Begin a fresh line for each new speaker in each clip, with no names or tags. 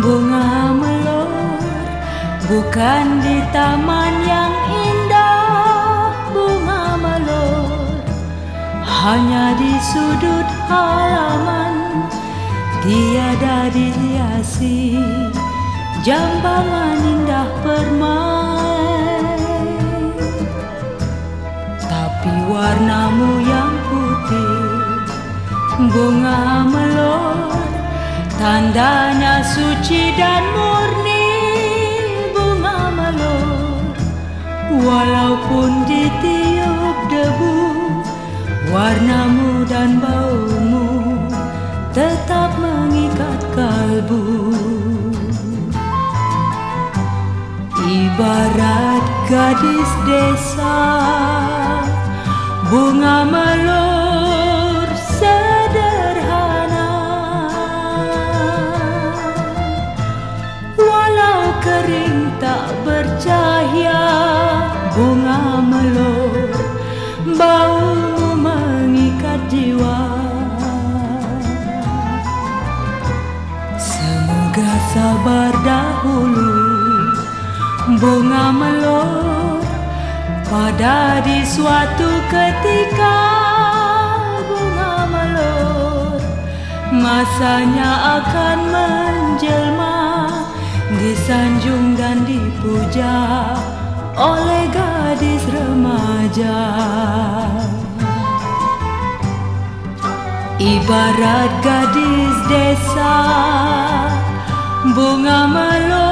Bunga melor Bukan di taman yang indah. Bunga melor Hanya di sudut halaman. Tiada dihiasi Jambangan indah permai Tapi warnamu yang putih Bunga melor Tandanya suci dan murni Bunga melor Walaupun ditiup debu Warnamu dan baumu Tetap mengikat kalbu. Ibarat gadis desa Bunga melor Baumu mengikat jiwa. Semoga sabar dahulu Bunga melor Pada di suatu ketika. Bunga melor Masanya akan menjelma Disanjung dan dipuja oleh remaja Ibarat gadis desa Bunga melur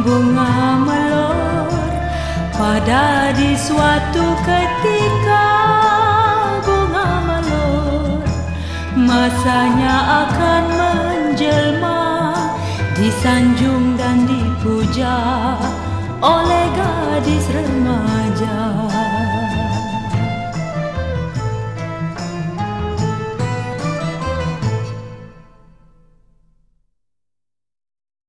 Bunga melor pada di suatu ketika. Bunga melor Masanya akan menjelma Disanjung dan dipuja oleh gadis remaja